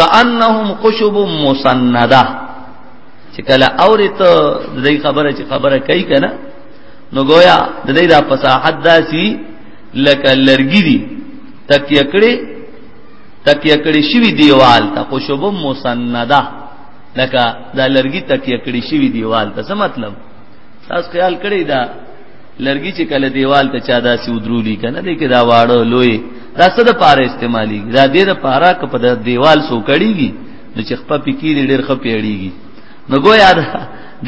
کانهم خشب مسنده چې کله اوري ته د دې خبره چې خبره کوي کنه نو گویا د دې د فصاحت داسي لکه لرګي دي تکیه کړي تکیه کړي شوی دیوال ته خشب مسنده لکه دا لرګي تکیه کړي شوی دیوال ته څه مطلب تاسو خیال کړی دا لرګي چې کله دیوال ته چا داسې ودرولي کنه دې کې دا واړه لوی دا څه د پاره استعمالي دا دې د پاره ک په دیوال سو کړيږي نو چې خپه پکې ډېر خپه اړيږي نو ګویا دا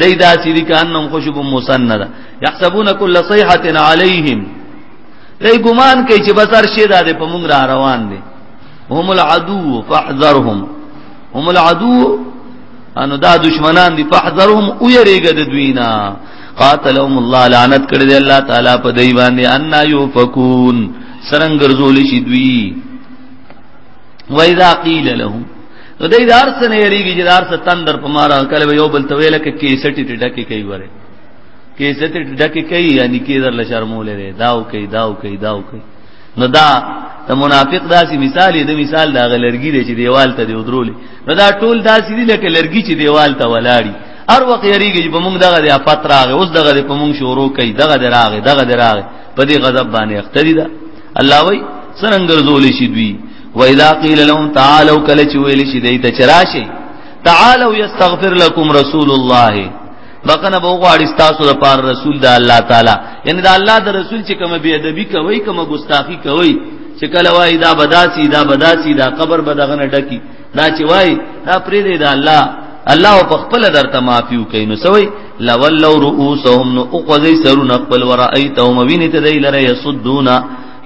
دای دا چې دي کانم خوشب مسنده يحسبون كل صيحه عليهم دای ګمان کوي چې بسر شي دا په مونږ را روان دي هم العدو فاحذرهم هم العدو انو دا دشمنان دي فاحذرهم او یریګه د دوینا قاتلهم الله لعنت کړی دی الله تعالی په دی باندې ان یوفکون سرنګ ګرځول شي دوی و اذا قیل لهم نو دای دار سره یریږي چې دار سره تندر په مارا کله یو بل تویل کې کیسټی ټډکی کوي وره کیسټی ټډکی کوي یعنی کې در لشرمولې دی داو کوي داو کوي داو کوي نو دا ته منافق داسې مثال دی مثال دا غلرګی دی چې دیوال ته دی ودرولې نو دا ټول داسې دی لکه لرګی چې دیوال ته ولاړی هر وخت یریږي چې په موږ دغه د افات راغې اوس دغه په موږ شروع کوي دغه د راغې دغه د راغې په دې غضب باندې اختری ده الله وای څنګه ګرځول شي دوی و اذا قيل لهم تعالوا کله چې ویل شي دیت چراشي تعالوا يستغفر لكم رسول الله بقنه بو غواړي تاسو د پار رسول د الله تعالی یعنی د الله د رسول چې کوم بی ادبی کوي کوم ګستاخی کوي چې کله وای دا بداسي دا بداسي دا قبر بدغنه ډکی دا چې وای دا پرې دی دا الله الله په خپل درته معافي وکړي نو سوي لولو رؤوسهم نو اقذي سرون خپل ورایتهم ویني ته دی لره يسدون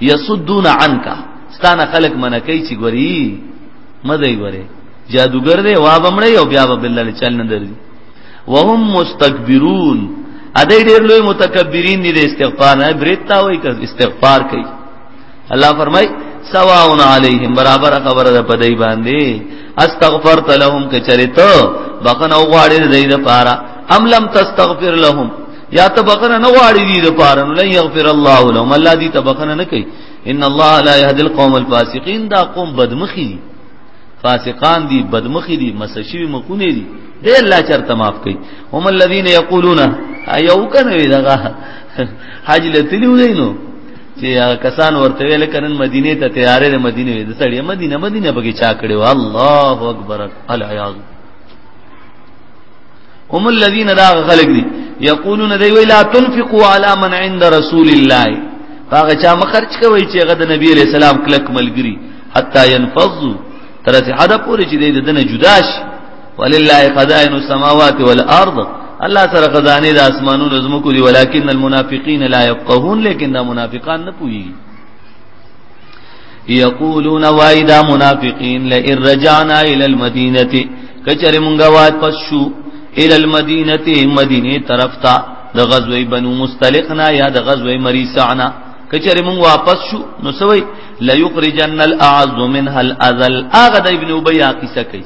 يسدون عنك ستانه خلق منکې چې ګوري مزه ګوري جادوګر دی وا بمړې او بیا بالله چل نه درځي وهم مستكبرون ا دې ډېر لوی متکبرین دي استغفار نه برتا وای که استغفار کوي الله فرمای سواء علیهم برابر خبره ده په دای باندې استغفرت لهم کچریته بخنه غواړي د دې لپاره ام لم تستغفر لهم یا ته بخنه نه غواړي دې لپاره نو لن یغفر الله لهم الله دې ته بخنه نه کوي ان الله لا يهدي القوم الفاسقين دا قوم بدمخي دي فاسقان دي بدمخي دي مسشوي مخونه دي دې الله چرته معاف کوي هم الذين يقولون ايو کنه وی دغه حاج لتلی ودینو چې کسان ورته ویل کنن مدینه ته تیارې د مدینه د سړی مدینه مدینه بګی چا کړو الله اکبر العیاذ هم الذين دا خلق دي یقولون دی وی لا تنفقوا على من عند رسول الله هغه چا مخرج کوي چې هغه د نبی عليه السلام کلک ملګری حتا ينفذوا ترته حدا پوری چې د دنه جدا شي ولله خزائن السماوات والارض الله سره خزانه د اسمانونو زمکو دي ولکن المنافقین لا يفقهون لیکن دا منافقان نه پوي یقولون وایدا منافقین لئن رجعنا الى المدینه کچره مونږه وات پس شو الى المدینه مدینه طرف ته د غزوه بنو مستلقنا یا د غزوه مریسعنا کچره مونږ واپس شو نو سوي ليخرجن الاعز منها الاذل اغه د ابن ابي عاقسه کوي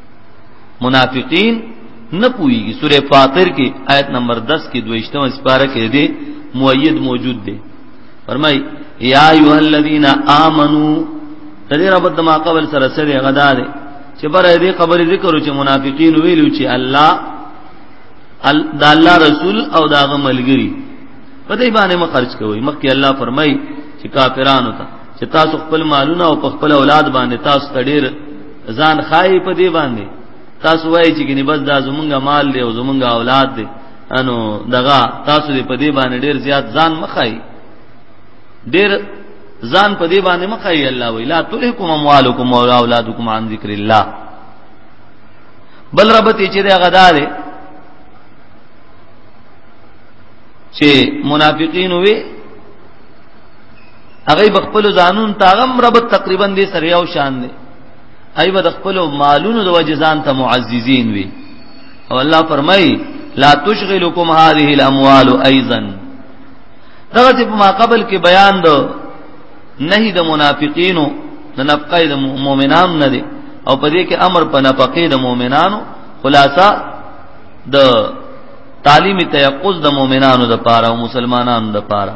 منافقین نه پويږي سوره فاطر کې آیت نمبر 10 کې دویشتمه سپاره کې دی مؤید موجود دی فرمای یا ایه الذین آمنو تدې رب ما قبل سره سره غدا دی چې پر دې خبر ذکر چې منافقین ویلو چې الله دا الله رسول او دا غملګری په دې باندې مخ خرج کوي مخکې الله فرمای چې کافرانو ته چې تاسو خپل مالونه او خپل اولاد باندې تاسو تډیر ځان خای په دی باندې تاسو وایي چې ګنې بس دا زمونږه مال دی او زمونږه اولاد دی انو دغه تاسو دې په دی باندې ډیر زیات ځان مخای ډیر ځان په دی باندې مخای الله ویلا تلهکم اموالکم او اولادکم عن ذکر الله بل ربته چې دا غدا دی چې منافقین وي هغه بخپل ځانون تاغم رب تقریبا دې سره یو شان دی ای به خپل مالونو د وجه ځان ته معززین وي او الله فرمای لا تشغلکم هذه الاموال ايضا دغه چې په ما قبل کې بیان دو نهي د منافقینو د نفقه د مؤمنان نه دي او په دې کې امر په نفقه د مؤمنانو خلاصہ د تعلیم تیقظ د مؤمنانو د پاره او مسلمانانو د پاره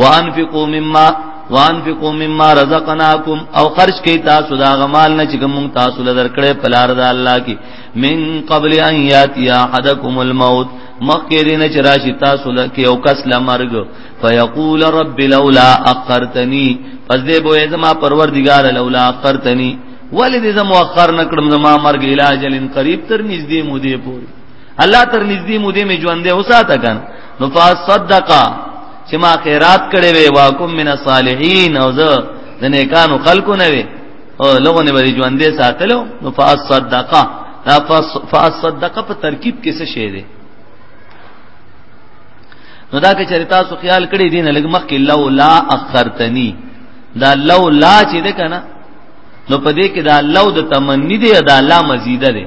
وانفقوا مما وانفقوا مما رزقناکم او خرج کی تاسو دا غمال نه چې کوم تاسو لدر کړې پلار د الله کی من قبل ان یاتی احدکم الموت مخکې دې نه چې راشي تاسو لکه او کس لا مرګ فیقول رب لولا اخرتنی پس دې بوې زما پروردگار لولا اخرتنی ولې دې زما مؤخر نکړم زما مرګ علاج لن قریب تر نږدې مودې پورې الله تر نږدې مودې می ژوندې وساته کن نو فصدقا چې ما خیرات کړي وي واکم من الصالحین او زه د نیکانو خلکو نه وي او لوګو نه بری ژوندې ساتلو نو فصدقا دا فصدقا په ترکیب کې څه شی دی نو دا کې چرتا سو خیال کړی دین لګ مخ کې لو لا اخرتنی دا لو لا چې ده کنه نو پدې کې دا لو د تمنی دی دا لا مزیده دی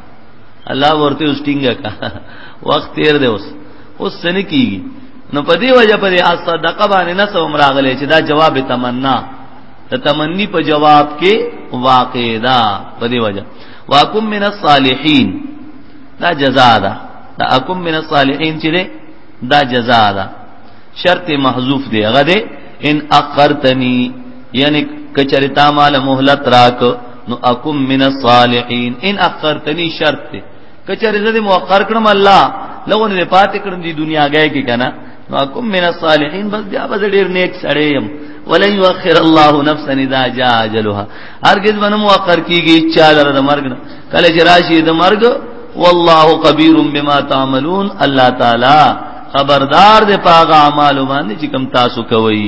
الله ورته اوس ټینګه کا وخت تیر دی اوس اوس سنه کیږي نو په دې وجه په دې صدقه باندې نه سوم راغلی چې دا جواب تمنا ته تمنی په جواب کې واقع ده په دې وجه واکم من الصالحین دا جزاء ده دا اکم من الصالحین چې دا جزاء ده شرط محذوف دی هغه دی ان اخرتنی یعنی کچری تا مال مهلت راک نو اکم من الصالحین ان اخرتنی شرط دی کچری زده موقر کړم الله لغون دې پاتې کړم دی دنیا غای کې کنه نو اکم من الصالحین بس بیا به ډیر نیک سړی يم ولن يؤخر الله نفسا اذا جاء اجلها هرگز باندې موقر کیږي چا لره د مرګ نه کله چې راشي د مرګ والله خبير بما تعملون الله تعالی خبردار دې پاغه اعمال باندې چې کم تاسو کوي